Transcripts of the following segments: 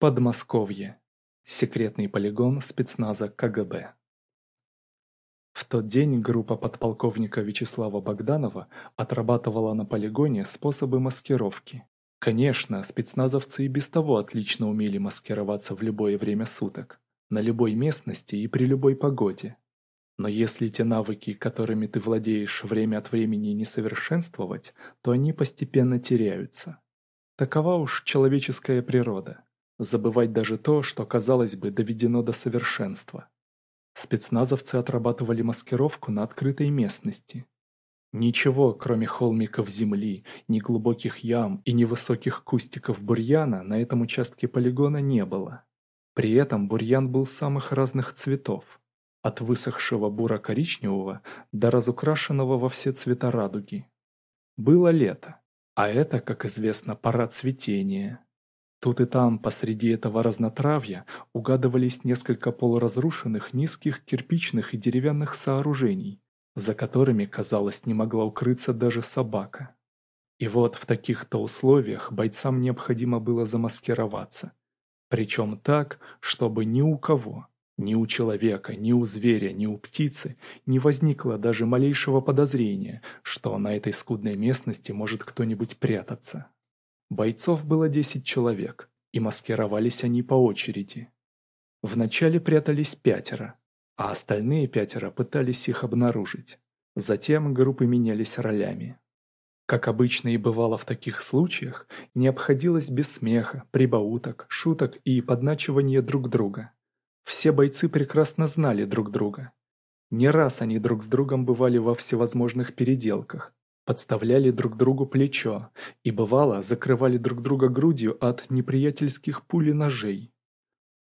Подмосковье. Секретный полигон спецназа КГБ. В тот день группа подполковника Вячеслава Богданова отрабатывала на полигоне способы маскировки. Конечно, спецназовцы и без того отлично умели маскироваться в любое время суток, на любой местности и при любой погоде. Но если те навыки, которыми ты владеешь, время от времени не совершенствовать, то они постепенно теряются. Такова уж человеческая природа – забывать даже то, что, казалось бы, доведено до совершенства. Спецназовцы отрабатывали маскировку на открытой местности. Ничего, кроме холмиков земли, неглубоких ям и невысоких кустиков бурьяна на этом участке полигона не было. При этом бурьян был самых разных цветов, от высохшего бура-коричневого до разукрашенного во все цвета радуги. Было лето, а это, как известно, пора цветения. Тут и там, посреди этого разнотравья, угадывались несколько полуразрушенных низких кирпичных и деревянных сооружений, за которыми, казалось, не могла укрыться даже собака. И вот в таких-то условиях бойцам необходимо было замаскироваться. Причем так, чтобы ни у кого, ни у человека, ни у зверя, ни у птицы не возникло даже малейшего подозрения, что на этой скудной местности может кто-нибудь прятаться. Бойцов было 10 человек, и маскировались они по очереди. Вначале прятались пятеро, а остальные пятеро пытались их обнаружить. Затем группы менялись ролями. Как обычно и бывало в таких случаях, не обходилось без смеха, прибауток, шуток и подначивания друг друга. Все бойцы прекрасно знали друг друга. Не раз они друг с другом бывали во всевозможных переделках, подставляли друг другу плечо и, бывало, закрывали друг друга грудью от неприятельских пуль и ножей.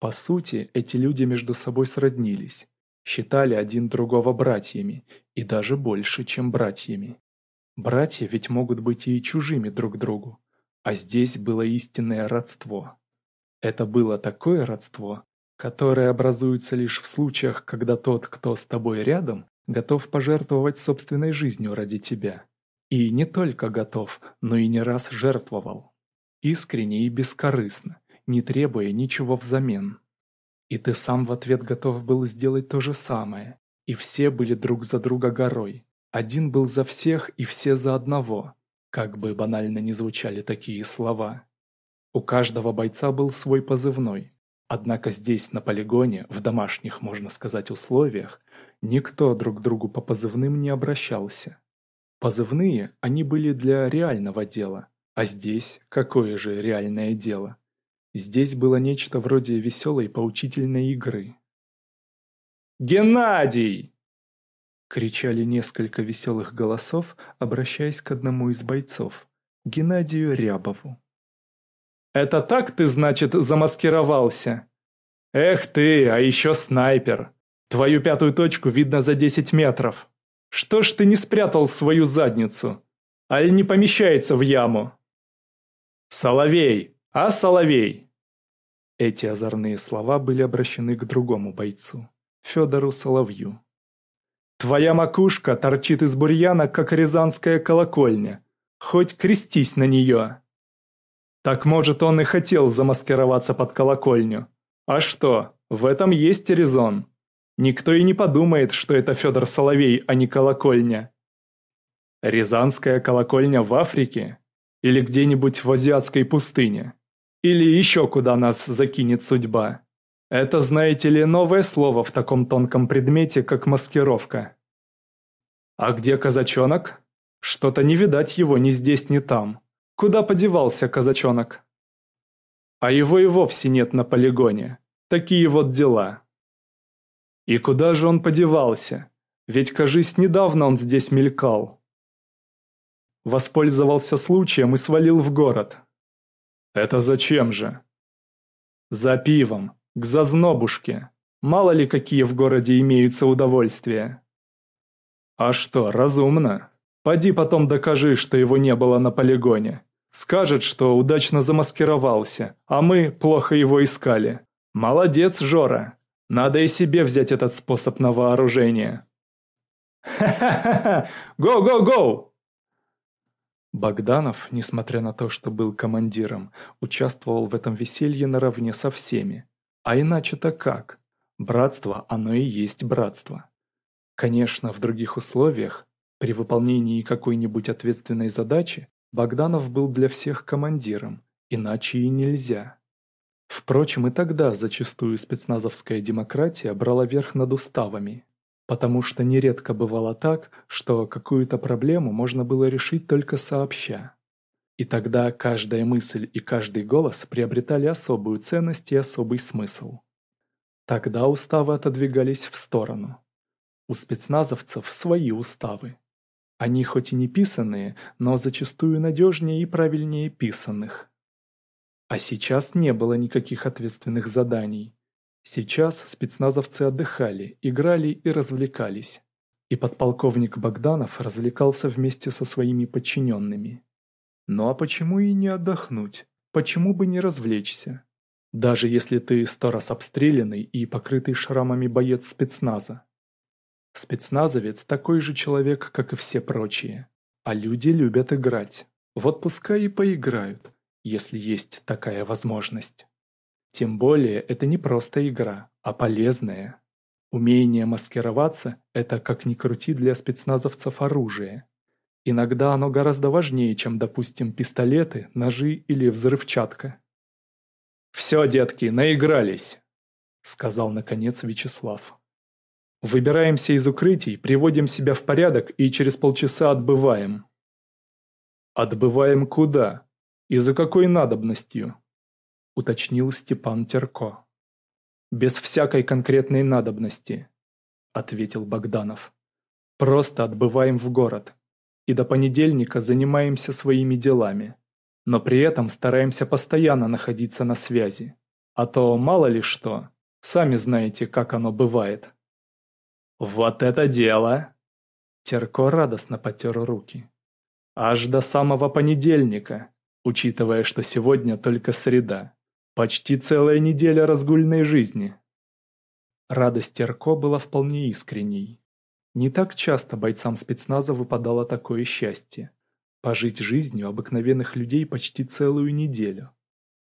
По сути, эти люди между собой сроднились, считали один другого братьями, и даже больше, чем братьями. Братья ведь могут быть и чужими друг другу, а здесь было истинное родство. Это было такое родство, которое образуется лишь в случаях, когда тот, кто с тобой рядом, готов пожертвовать собственной жизнью ради тебя. И не только готов, но и не раз жертвовал. Искренне и бескорыстно, не требуя ничего взамен. И ты сам в ответ готов был сделать то же самое. И все были друг за друга горой. Один был за всех и все за одного. Как бы банально ни звучали такие слова. У каждого бойца был свой позывной. Однако здесь, на полигоне, в домашних, можно сказать, условиях, никто друг к другу по позывным не обращался. Позывные они были для реального дела. А здесь какое же реальное дело? Здесь было нечто вроде веселой поучительной игры. «Геннадий!» Кричали несколько веселых голосов, обращаясь к одному из бойцов, Геннадию Рябову. «Это так ты, значит, замаскировался? Эх ты, а еще снайпер! Твою пятую точку видно за 10 метров!» Что ж ты не спрятал свою задницу? Аль не помещается в яму? Соловей! А, Соловей!» Эти озорные слова были обращены к другому бойцу, Федору Соловью. «Твоя макушка торчит из бурьяна, как рязанская колокольня. Хоть крестись на нее!» Так может, он и хотел замаскироваться под колокольню. А что, в этом есть резон. Никто и не подумает, что это Федор Соловей, а не колокольня. Рязанская колокольня в Африке? Или где-нибудь в азиатской пустыне? Или еще куда нас закинет судьба? Это, знаете ли, новое слово в таком тонком предмете, как маскировка. А где казачонок? Что-то не видать его ни здесь, ни там. Куда подевался казачонок? А его и вовсе нет на полигоне. Такие вот дела. И куда же он подевался? Ведь, кажись, недавно он здесь мелькал. Воспользовался случаем и свалил в город. Это зачем же? За пивом, к зазнобушке. Мало ли какие в городе имеются удовольствия. А что, разумно? Поди потом докажи, что его не было на полигоне. Скажет, что удачно замаскировался, а мы плохо его искали. Молодец, Жора. Надо и себе взять этот способ на вооружение. Го-го-го! Богданов, несмотря на то, что был командиром, участвовал в этом веселье наравне со всеми. А иначе-то как? Братство, оно и есть братство. Конечно, в других условиях, при выполнении какой-нибудь ответственной задачи, Богданов был для всех командиром, иначе и нельзя. Впрочем, и тогда зачастую спецназовская демократия брала верх над уставами, потому что нередко бывало так, что какую-то проблему можно было решить только сообща. И тогда каждая мысль и каждый голос приобретали особую ценность и особый смысл. Тогда уставы отодвигались в сторону. У спецназовцев свои уставы. Они хоть и не писанные, но зачастую надежнее и правильнее писанных. А сейчас не было никаких ответственных заданий. Сейчас спецназовцы отдыхали, играли и развлекались. И подполковник Богданов развлекался вместе со своими подчиненными. Ну а почему и не отдохнуть? Почему бы не развлечься? Даже если ты сто раз обстрелянный и покрытый шрамами боец спецназа. Спецназовец такой же человек, как и все прочие. А люди любят играть. Вот пускай и поиграют – если есть такая возможность. Тем более это не просто игра, а полезная. Умение маскироваться – это, как ни крути, для спецназовцев оружие. Иногда оно гораздо важнее, чем, допустим, пистолеты, ножи или взрывчатка. «Все, детки, наигрались!» – сказал, наконец, Вячеслав. «Выбираемся из укрытий, приводим себя в порядок и через полчаса отбываем». «Отбываем куда?» «И за какой надобностью?» – уточнил Степан Терко. «Без всякой конкретной надобности», – ответил Богданов. «Просто отбываем в город, и до понедельника занимаемся своими делами, но при этом стараемся постоянно находиться на связи, а то мало ли что, сами знаете, как оно бывает». «Вот это дело!» Терко радостно потер руки. «Аж до самого понедельника!» учитывая, что сегодня только среда. Почти целая неделя разгульной жизни. Радость Терко была вполне искренней. Не так часто бойцам спецназа выпадало такое счастье. Пожить жизнью обыкновенных людей почти целую неделю.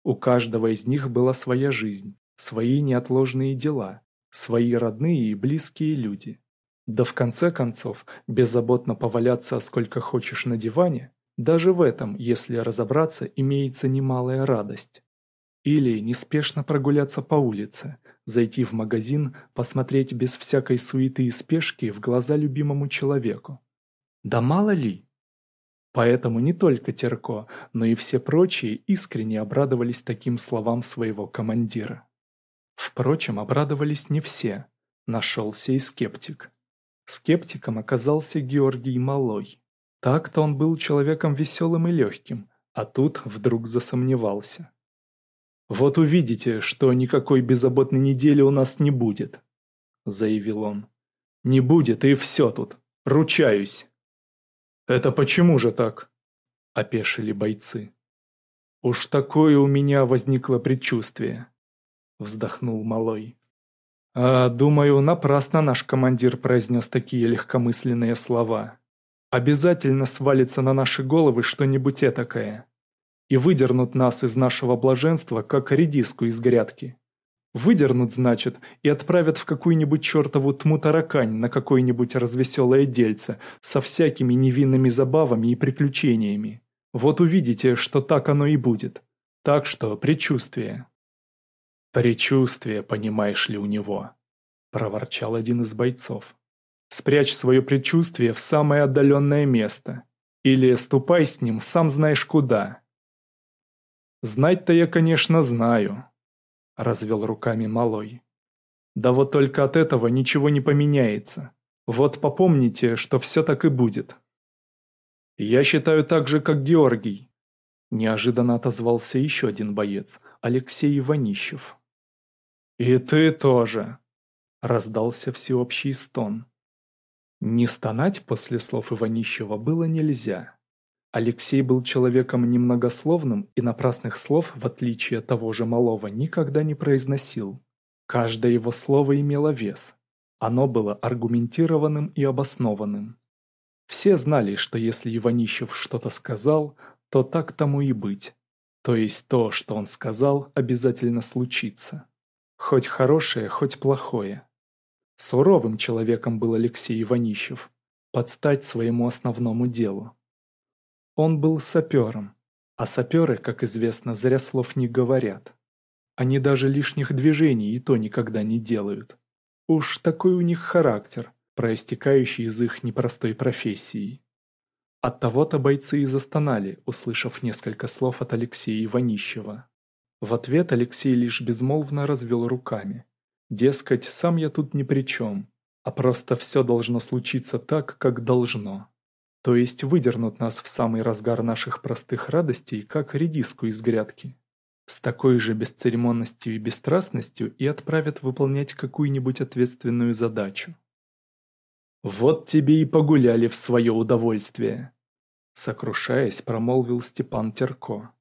У каждого из них была своя жизнь, свои неотложные дела, свои родные и близкие люди. Да в конце концов, беззаботно поваляться сколько хочешь на диване даже в этом, если разобраться, имеется немалая радость. Или неспешно прогуляться по улице, зайти в магазин, посмотреть без всякой суеты и спешки в глаза любимому человеку. Да мало ли! Поэтому не только Терко, но и все прочие искренне обрадовались таким словам своего командира. Впрочем, обрадовались не все. Нашелся и скептик. Скептиком оказался Георгий Малой. Так-то он был человеком веселым и легким, а тут вдруг засомневался. «Вот увидите, что никакой беззаботной недели у нас не будет», — заявил он. «Не будет, и все тут. Ручаюсь». «Это почему же так?» — опешили бойцы. «Уж такое у меня возникло предчувствие», — вздохнул Малой. «А, думаю, напрасно наш командир произнес такие легкомысленные слова» обязательно свалится на наши головы что-нибудь этакое и выдернут нас из нашего блаженства, как редиску из грядки. Выдернут, значит, и отправят в какую-нибудь чертову тму-таракань на какое-нибудь развеселое дельце со всякими невинными забавами и приключениями. Вот увидите, что так оно и будет. Так что предчувствие. «Предчувствие, понимаешь ли, у него», – проворчал один из бойцов. Спрячь свое предчувствие в самое отдаленное место. Или ступай с ним сам знаешь куда. Знать-то я, конечно, знаю. Развел руками малой. Да вот только от этого ничего не поменяется. Вот попомните, что все так и будет. Я считаю так же, как Георгий. Неожиданно отозвался еще один боец, Алексей Иванищев. «И ты тоже!» – раздался всеобщий стон. Не стонать после слов Иванищева было нельзя. Алексей был человеком немногословным и напрасных слов, в отличие от того же малого, никогда не произносил. Каждое его слово имело вес. Оно было аргументированным и обоснованным. Все знали, что если Иванищев что-то сказал, то так тому и быть. То есть то, что он сказал, обязательно случится. Хоть хорошее, хоть плохое. Суровым человеком был Алексей Иванищев, подстать своему основному делу. Он был сапером, а саперы, как известно, зря слов не говорят. Они даже лишних движений и то никогда не делают. Уж такой у них характер, проистекающий из их непростой профессии. Оттого-то бойцы и застонали, услышав несколько слов от Алексея Иванищева. В ответ Алексей лишь безмолвно развел руками. Дескать, сам я тут ни при чем, а просто все должно случиться так, как должно. То есть выдернут нас в самый разгар наших простых радостей, как редиску из грядки. С такой же бесцеремонностью и бесстрастностью и отправят выполнять какую-нибудь ответственную задачу. «Вот тебе и погуляли в свое удовольствие!» Сокрушаясь, промолвил Степан Терко.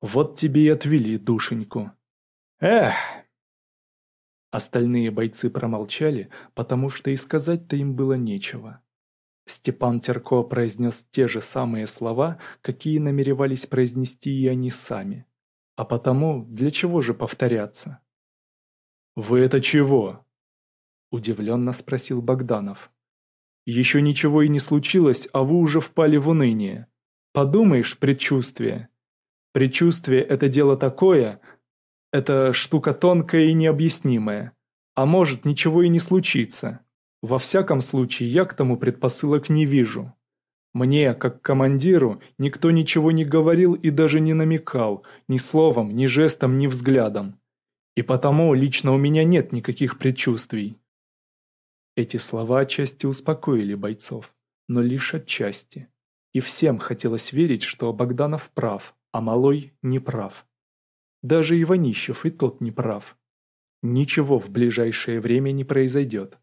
«Вот тебе и отвели душеньку!» «Эх, Остальные бойцы промолчали, потому что и сказать-то им было нечего. Степан Терко произнес те же самые слова, какие намеревались произнести и они сами. А потому для чего же повторяться? «Вы это чего?» – удивленно спросил Богданов. «Еще ничего и не случилось, а вы уже впали в уныние. Подумаешь, предчувствие. Предчувствие – это дело такое, это штука тонкая и необъяснимая. А может, ничего и не случится. Во всяком случае, я к тому предпосылок не вижу. Мне, как командиру, никто ничего не говорил и даже не намекал, ни словом, ни жестом, ни взглядом. И потому лично у меня нет никаких предчувствий. Эти слова отчасти успокоили бойцов, но лишь отчасти. И всем хотелось верить, что Богданов прав, а Малой не прав. Даже Иванищев и тот не прав. Ничего в ближайшее время не произойдет.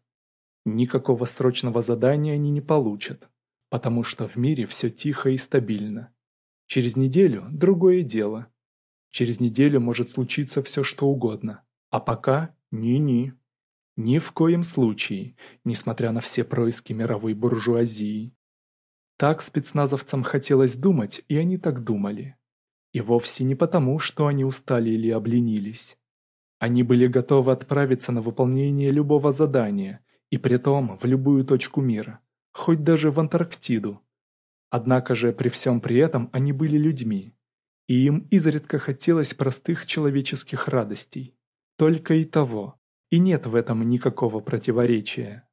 Никакого срочного задания они не получат, потому что в мире все тихо и стабильно. Через неделю – другое дело. Через неделю может случиться все что угодно. А пока ни – ни-ни. Ни в коем случае, несмотря на все происки мировой буржуазии. Так спецназовцам хотелось думать, и они так думали. И вовсе не потому, что они устали или обленились. Они были готовы отправиться на выполнение любого задания, и притом в любую точку мира, хоть даже в Антарктиду. Однако же при всем при этом они были людьми, и им изредка хотелось простых человеческих радостей. Только и того, и нет в этом никакого противоречия.